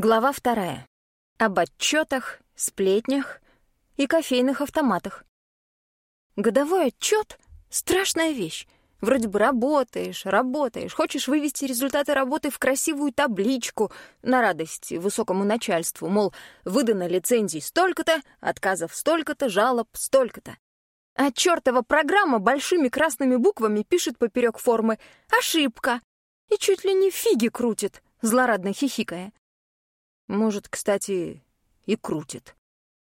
Глава вторая. Об отчетах, сплетнях и кофейных автоматах. Годовой отчет — страшная вещь. Вроде бы работаешь, работаешь, хочешь вывести результаты работы в красивую табличку на радость высокому начальству, мол, выдано лицензий столько-то, отказов столько-то, жалоб столько-то. А чертова программа большими красными буквами пишет поперек формы «Ошибка!» и чуть ли не фиги крутит, злорадно хихикая. Может, кстати, и крутит.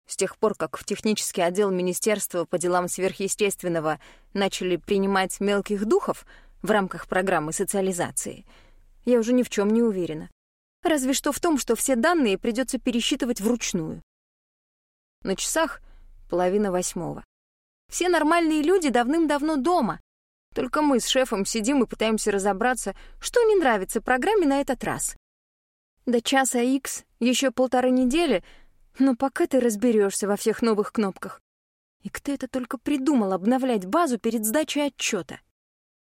С тех пор, как в технический отдел Министерства по делам сверхъестественного начали принимать мелких духов в рамках программы социализации, я уже ни в чем не уверена. Разве что в том, что все данные придется пересчитывать вручную. На часах половина восьмого. Все нормальные люди давным-давно дома. Только мы с шефом сидим и пытаемся разобраться, что не нравится программе на этот раз. До часа X еще полторы недели, но пока ты разберешься во всех новых кнопках. И кто это только придумал обновлять базу перед сдачей отчета?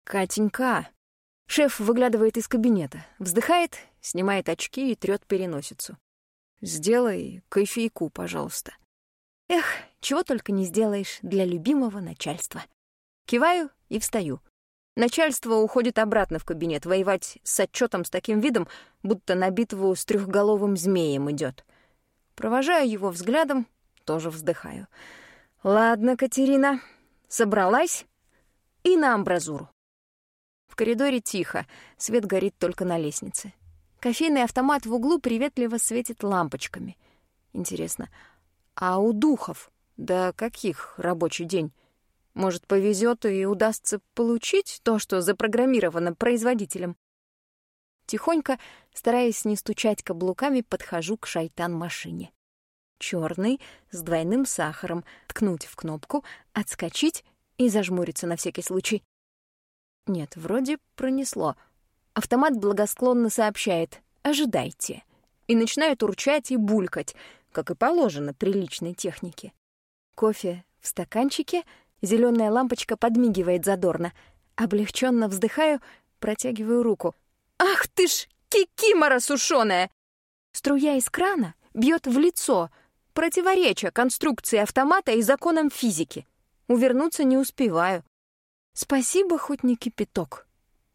Катенька. Шеф выглядывает из кабинета, вздыхает, снимает очки и трет переносицу. Сделай кофейку, пожалуйста. Эх, чего только не сделаешь для любимого начальства. Киваю и встаю. Начальство уходит обратно в кабинет воевать с отчетом с таким видом, будто на битву с трехголовым змеем идет. Провожаю его взглядом, тоже вздыхаю. «Ладно, Катерина, собралась и на амбразуру». В коридоре тихо, свет горит только на лестнице. Кофейный автомат в углу приветливо светит лампочками. Интересно, а у духов, да каких рабочий день? Может, повезет и удастся получить то, что запрограммировано производителем. Тихонько, стараясь не стучать каблуками, подхожу к шайтан-машине. Черный, с двойным сахаром, ткнуть в кнопку, отскочить и зажмуриться на всякий случай. Нет, вроде пронесло. Автомат благосклонно сообщает «Ожидайте» и начинает урчать и булькать, как и положено приличной технике. Кофе в стаканчике — Зеленая лампочка подмигивает задорно. Облегченно вздыхаю, протягиваю руку. «Ах ты ж, кикимора сушеная!» Струя из крана бьет в лицо, противореча конструкции автомата и законам физики. Увернуться не успеваю. Спасибо, хоть не кипяток.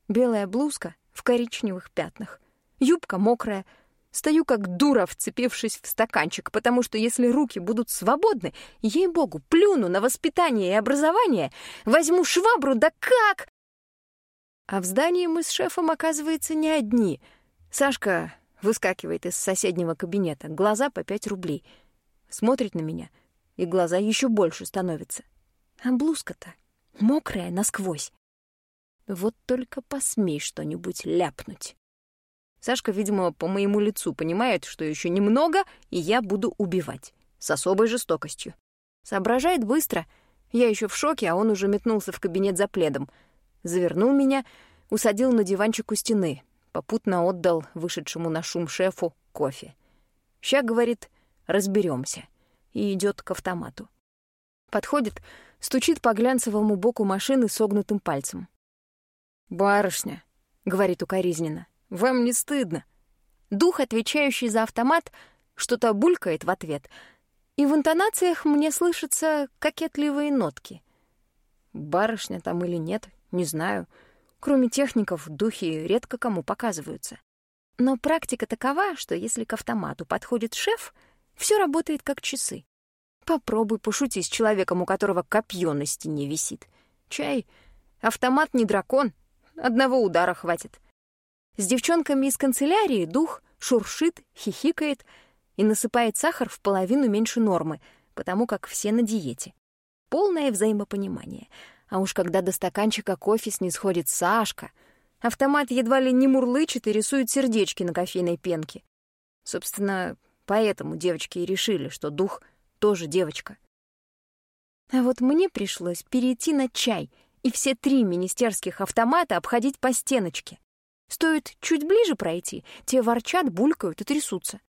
Белая блузка в коричневых пятнах. Юбка мокрая, Стою как дура, вцепившись в стаканчик, потому что если руки будут свободны, ей-богу, плюну на воспитание и образование, возьму швабру, да как? А в здании мы с шефом, оказывается, не одни. Сашка выскакивает из соседнего кабинета, глаза по пять рублей. Смотрит на меня, и глаза еще больше становятся. А блузка-то мокрая насквозь. Вот только посмей что-нибудь ляпнуть. Сашка, видимо, по моему лицу понимает, что еще немного, и я буду убивать. С особой жестокостью. Соображает быстро. Я еще в шоке, а он уже метнулся в кабинет за пледом. Завернул меня, усадил на диванчик у стены. Попутно отдал вышедшему на шум шефу кофе. «Ща, — говорит, — разберемся. И идет к автомату. Подходит, стучит по глянцевому боку машины согнутым пальцем. «Барышня», — говорит укоризненно, вам не стыдно?» Дух, отвечающий за автомат, что-то булькает в ответ, и в интонациях мне слышатся кокетливые нотки. Барышня там или нет, не знаю. Кроме техников, духи редко кому показываются. Но практика такова, что если к автомату подходит шеф, все работает как часы. Попробуй пошути с человеком, у которого копье на стене висит. Чай, автомат не дракон, одного удара хватит. С девчонками из канцелярии дух шуршит, хихикает и насыпает сахар в половину меньше нормы, потому как все на диете. Полное взаимопонимание. А уж когда до стаканчика кофе снисходит Сашка, автомат едва ли не мурлычет и рисует сердечки на кофейной пенке. Собственно, поэтому девочки и решили, что дух тоже девочка. А вот мне пришлось перейти на чай и все три министерских автомата обходить по стеночке. Стоит чуть ближе пройти, те ворчат, булькают и трясутся.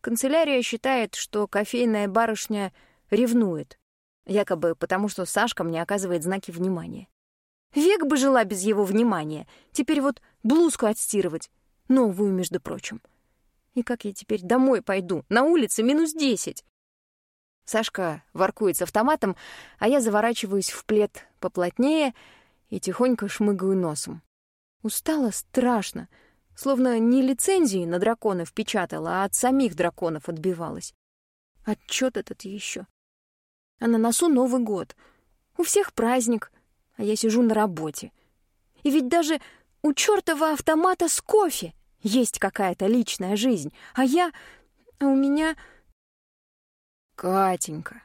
Канцелярия считает, что кофейная барышня ревнует, якобы потому, что Сашка мне оказывает знаки внимания. Век бы жила без его внимания, теперь вот блузку отстирывать, новую, между прочим. И как я теперь домой пойду? На улице минус десять. Сашка воркует с автоматом, а я заворачиваюсь в плед поплотнее и тихонько шмыгаю носом. Устала страшно, словно не лицензии на драконов печатала, а от самих драконов отбивалась. Отчет этот еще. А на носу Новый год. У всех праздник, а я сижу на работе. И ведь даже у чертова автомата с кофе есть какая-то личная жизнь, а я... А у меня... Катенька.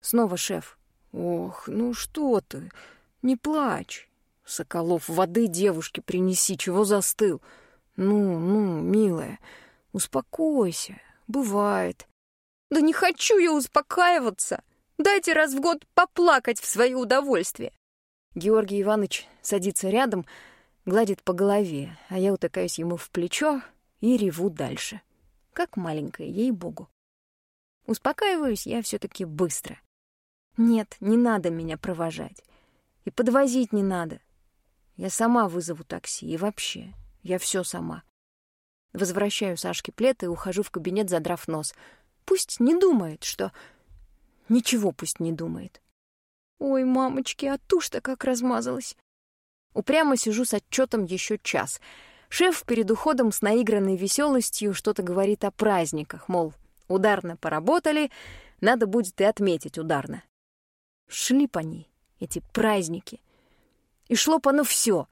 Снова шеф. Ох, ну что ты, не плачь. Соколов, воды девушке принеси, чего застыл. Ну, ну, милая, успокойся, бывает. Да не хочу я успокаиваться. Дайте раз в год поплакать в свое удовольствие. Георгий Иванович садится рядом, гладит по голове, а я утыкаюсь ему в плечо и реву дальше. Как маленькая, ей-богу. Успокаиваюсь я все таки быстро. Нет, не надо меня провожать. И подвозить не надо. Я сама вызову такси. И вообще, я все сама. Возвращаю Сашке плед и ухожу в кабинет, задрав нос. Пусть не думает, что... Ничего пусть не думает. Ой, мамочки, а тушь-то как размазалась. Упрямо сижу с отчетом еще час. Шеф перед уходом с наигранной веселостью что-то говорит о праздниках, мол, ударно поработали, надо будет и отметить ударно. Шли по ней эти праздники. И шло по ну все.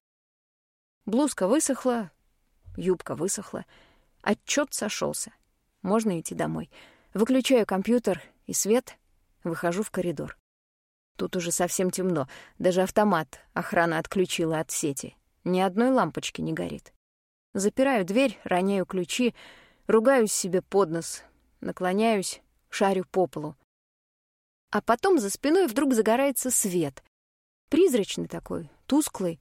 Блузка высохла, юбка высохла, отчет сошелся. Можно идти домой. Выключаю компьютер и свет, выхожу в коридор. Тут уже совсем темно. Даже автомат охрана отключила от сети. Ни одной лампочки не горит. Запираю дверь, роняю ключи, ругаюсь себе под нос, наклоняюсь, шарю по полу. А потом за спиной вдруг загорается свет. Призрачный такой, тусклый,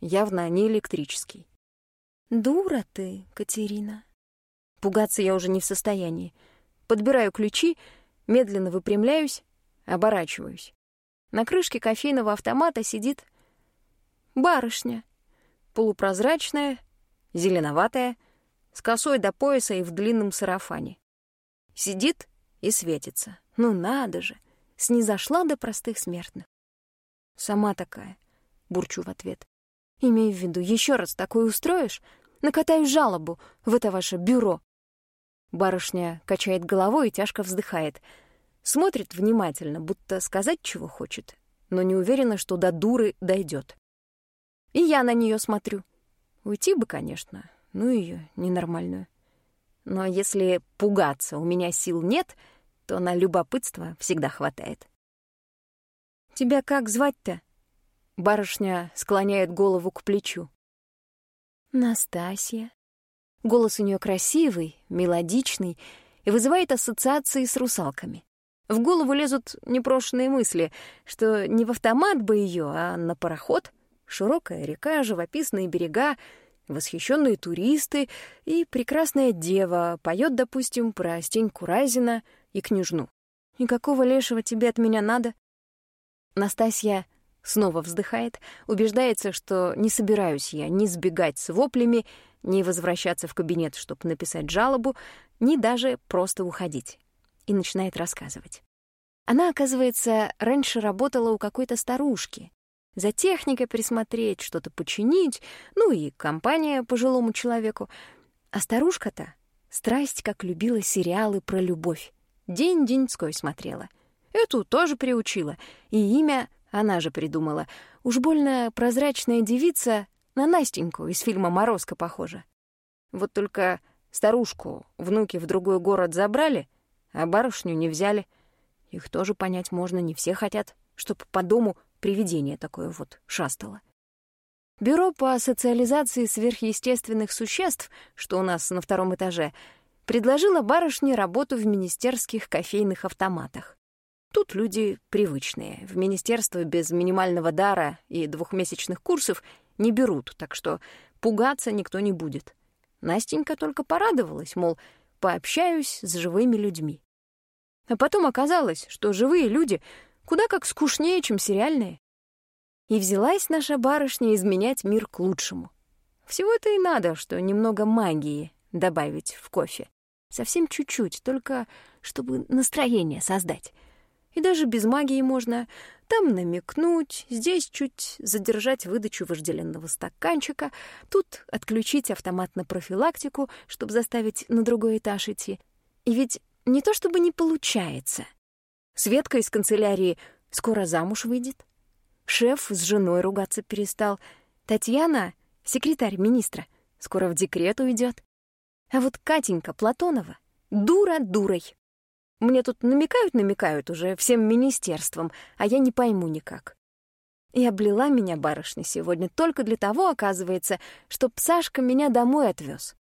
явно не электрический. «Дура ты, Катерина». Пугаться я уже не в состоянии. Подбираю ключи, медленно выпрямляюсь, оборачиваюсь. На крышке кофейного автомата сидит барышня, полупрозрачная, зеленоватая, с косой до пояса и в длинном сарафане. Сидит и светится. Ну надо же, снизошла до простых смертных. Сама такая, бурчу в ответ. Имей в виду, еще раз такое устроишь, накатаю жалобу в это ваше бюро. Барышня качает головой и тяжко вздыхает — Смотрит внимательно, будто сказать, чего хочет, но не уверена, что до дуры дойдет. И я на нее смотрю. Уйти бы, конечно, ну ее ненормальную. Но если пугаться у меня сил нет, то на любопытство всегда хватает. «Тебя как звать-то?» Барышня склоняет голову к плечу. «Настасья». Голос у нее красивый, мелодичный и вызывает ассоциации с русалками. В голову лезут непрошенные мысли, что не в автомат бы ее, а на пароход. Широкая река, живописные берега, восхищенные туристы и прекрасная дева поет, допустим, про Стеньку Разина и княжну. «И какого лешего тебе от меня надо?» Настасья снова вздыхает, убеждается, что не собираюсь я ни сбегать с воплями, ни возвращаться в кабинет, чтобы написать жалобу, ни даже просто уходить и начинает рассказывать. Она, оказывается, раньше работала у какой-то старушки. За техникой присмотреть, что-то починить, ну и компания пожилому человеку. А старушка-то страсть как любила сериалы про любовь. День-деньской смотрела. Эту тоже приучила, и имя она же придумала. Уж больно прозрачная девица на Настеньку из фильма «Морозко» похожа. Вот только старушку внуки в другой город забрали — а барышню не взяли. Их тоже понять можно, не все хотят, чтобы по дому привидение такое вот шастало. Бюро по социализации сверхъестественных существ, что у нас на втором этаже, предложило барышне работу в министерских кофейных автоматах. Тут люди привычные. В министерство без минимального дара и двухмесячных курсов не берут, так что пугаться никто не будет. Настенька только порадовалась, мол, пообщаюсь с живыми людьми. А потом оказалось, что живые люди куда как скучнее, чем сериальные. И взялась наша барышня изменять мир к лучшему. Всего-то и надо, что немного магии добавить в кофе. Совсем чуть-чуть, только чтобы настроение создать. И даже без магии можно там намекнуть, здесь чуть задержать выдачу вожделенного стаканчика, тут отключить автомат на профилактику, чтобы заставить на другой этаж идти. И ведь не то чтобы не получается. Светка из канцелярии скоро замуж выйдет. Шеф с женой ругаться перестал. Татьяна, секретарь министра, скоро в декрет уйдет. А вот Катенька Платонова дура дурой. Мне тут намекают-намекают уже всем министерством, а я не пойму никак. И облила меня барышня сегодня только для того, оказывается, чтоб Сашка меня домой отвез.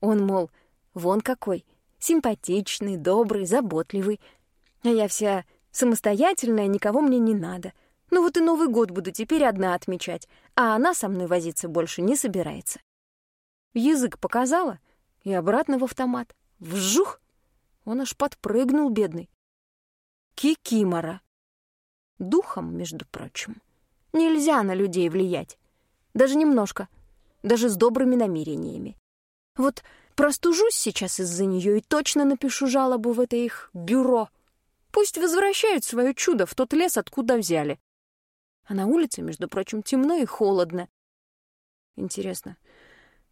Он, мол, вон какой, симпатичный, добрый, заботливый. А я вся самостоятельная, никого мне не надо. Ну вот и Новый год буду теперь одна отмечать, а она со мной возиться больше не собирается. Язык показала и обратно в автомат. Вжух! Он аж подпрыгнул, бедный. Кикимора. Духом, между прочим. Нельзя на людей влиять. Даже немножко. Даже с добрыми намерениями. Вот простужусь сейчас из-за нее и точно напишу жалобу в это их бюро. Пусть возвращают свое чудо в тот лес, откуда взяли. А на улице, между прочим, темно и холодно. Интересно,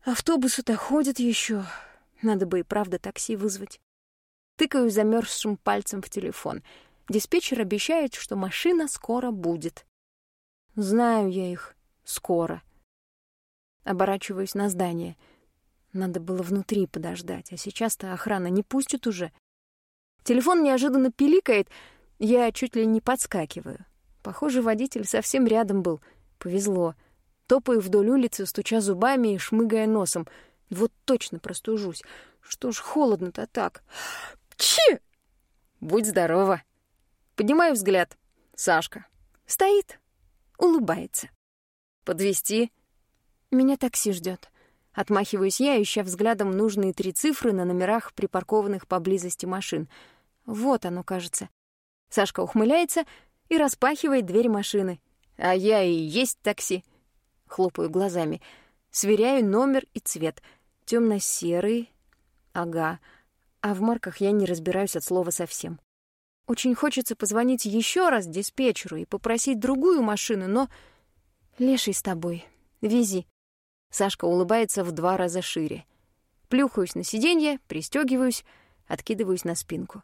автобусы-то ходят еще. Надо бы и правда такси вызвать. Тыкаю замерзшим пальцем в телефон. Диспетчер обещает, что машина скоро будет. Знаю я их. Скоро. Оборачиваюсь на здание. Надо было внутри подождать, а сейчас-то охрана не пустит уже. Телефон неожиданно пиликает, я чуть ли не подскакиваю. Похоже, водитель совсем рядом был. Повезло. Топаю вдоль улицы, стуча зубами и шмыгая носом. Вот точно простужусь. Что ж холодно-то так? Чи! Будь здорова. Поднимаю взгляд. Сашка. Стоит, улыбается. Подвести? Меня такси ждет. Отмахиваюсь я, ища взглядом нужные три цифры на номерах припаркованных поблизости машин. Вот оно, кажется. Сашка ухмыляется и распахивает дверь машины. А я и есть такси. Хлопаю глазами. Сверяю номер и цвет. темно серый Ага а в марках я не разбираюсь от слова совсем. Очень хочется позвонить еще раз диспетчеру и попросить другую машину, но... Леший с тобой. Вези. Сашка улыбается в два раза шире. Плюхаюсь на сиденье, пристегиваюсь, откидываюсь на спинку.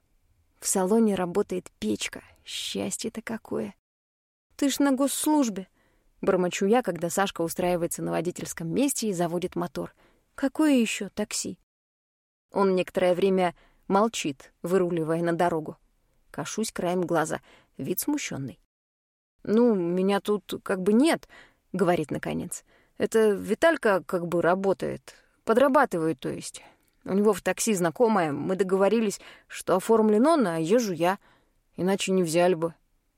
В салоне работает печка. Счастье-то какое. Ты ж на госслужбе. Бормочу я, когда Сашка устраивается на водительском месте и заводит мотор. Какое еще такси? Он некоторое время молчит, выруливая на дорогу. Кашусь краем глаза, вид смущенный. «Ну, меня тут как бы нет», — говорит наконец. «Это Виталька как бы работает, подрабатывает, то есть. У него в такси знакомая, мы договорились, что оформлен он, а езжу я. Иначе не взяли бы.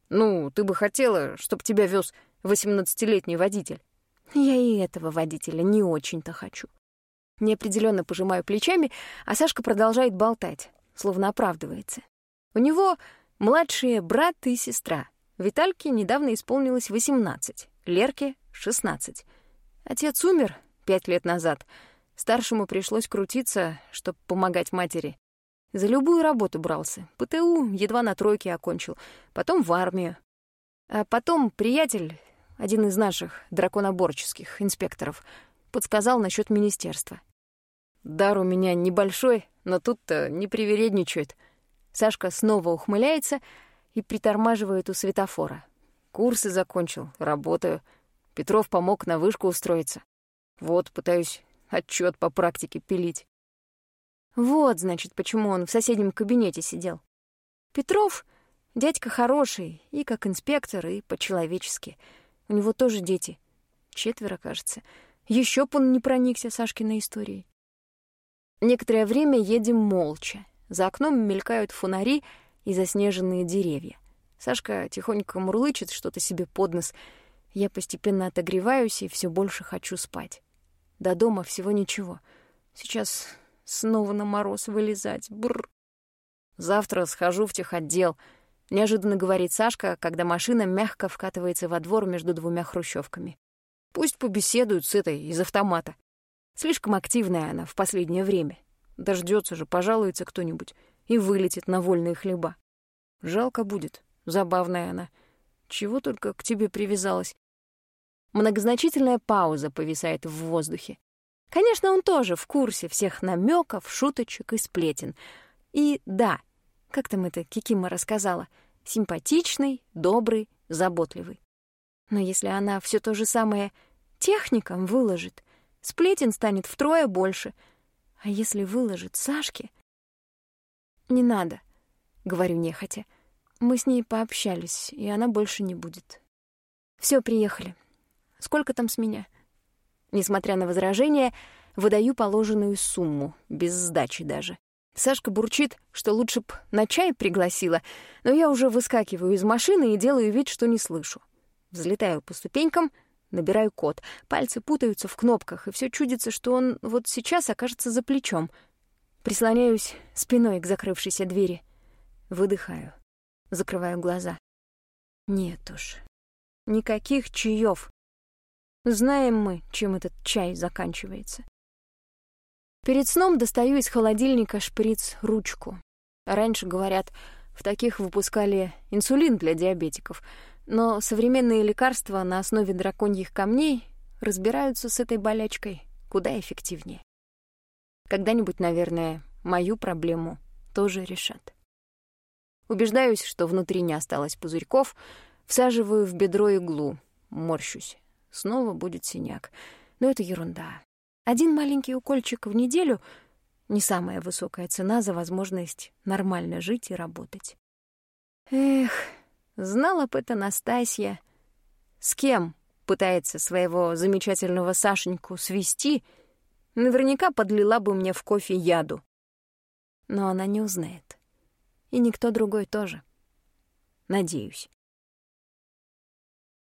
Ну, ты бы хотела, чтобы тебя вез восемнадцатилетний водитель». «Я и этого водителя не очень-то хочу». Неопределенно пожимаю плечами, а Сашка продолжает болтать, словно оправдывается. У него младшие брат и сестра. Витальке недавно исполнилось 18, Лерке — 16. Отец умер пять лет назад. Старшему пришлось крутиться, чтобы помогать матери. За любую работу брался. ПТУ едва на тройке окончил. Потом в армию. А потом приятель, один из наших драконоборческих инспекторов, подсказал насчет министерства. Дар у меня небольшой, но тут-то не привередничает. Сашка снова ухмыляется и притормаживает у светофора. Курсы закончил, работаю. Петров помог на вышку устроиться. Вот, пытаюсь отчет по практике пилить. Вот, значит, почему он в соседнем кабинете сидел. Петров — дядька хороший, и как инспектор, и по-человечески. У него тоже дети. Четверо, кажется. Еще б он не проникся Сашкиной историей. Некоторое время едем молча. За окном мелькают фонари и заснеженные деревья. Сашка тихонько мурлычет что-то себе под нос. Я постепенно отогреваюсь и все больше хочу спать. До дома всего ничего. Сейчас снова на мороз вылезать. Бррр. Завтра схожу в техотдел. Неожиданно говорит Сашка, когда машина мягко вкатывается во двор между двумя хрущевками. Пусть побеседуют с этой из автомата. Слишком активная она в последнее время. Дождется же, пожалуется кто-нибудь и вылетит на вольные хлеба. Жалко будет, забавная она. Чего только к тебе привязалась. Многозначительная пауза повисает в воздухе. Конечно, он тоже в курсе всех намеков, шуточек и сплетен. И да, как там это Кикима рассказала, симпатичный, добрый, заботливый. Но если она все то же самое техникам выложит, сплетен станет втрое больше. А если выложит Сашке... «Не надо», — говорю нехотя. Мы с ней пообщались, и она больше не будет. Все, приехали. Сколько там с меня? Несмотря на возражения, выдаю положенную сумму, без сдачи даже. Сашка бурчит, что лучше б на чай пригласила, но я уже выскакиваю из машины и делаю вид, что не слышу. Взлетаю по ступенькам, набираю код. Пальцы путаются в кнопках, и все чудится, что он вот сейчас окажется за плечом. Прислоняюсь спиной к закрывшейся двери. Выдыхаю. Закрываю глаза. Нет уж. Никаких чаев. Знаем мы, чем этот чай заканчивается. Перед сном достаю из холодильника шприц-ручку. Раньше, говорят, в таких выпускали инсулин для диабетиков, но современные лекарства на основе драконьих камней разбираются с этой болячкой куда эффективнее. Когда-нибудь, наверное, мою проблему тоже решат. Убеждаюсь, что внутри не осталось пузырьков, всаживаю в бедро иглу, морщусь. Снова будет синяк. Но это ерунда. Один маленький укольчик в неделю — не самая высокая цена за возможность нормально жить и работать. Эх, знала бы это Настасья. С кем пытается своего замечательного Сашеньку свести, наверняка подлила бы мне в кофе яду. Но она не узнает. И никто другой тоже. Надеюсь.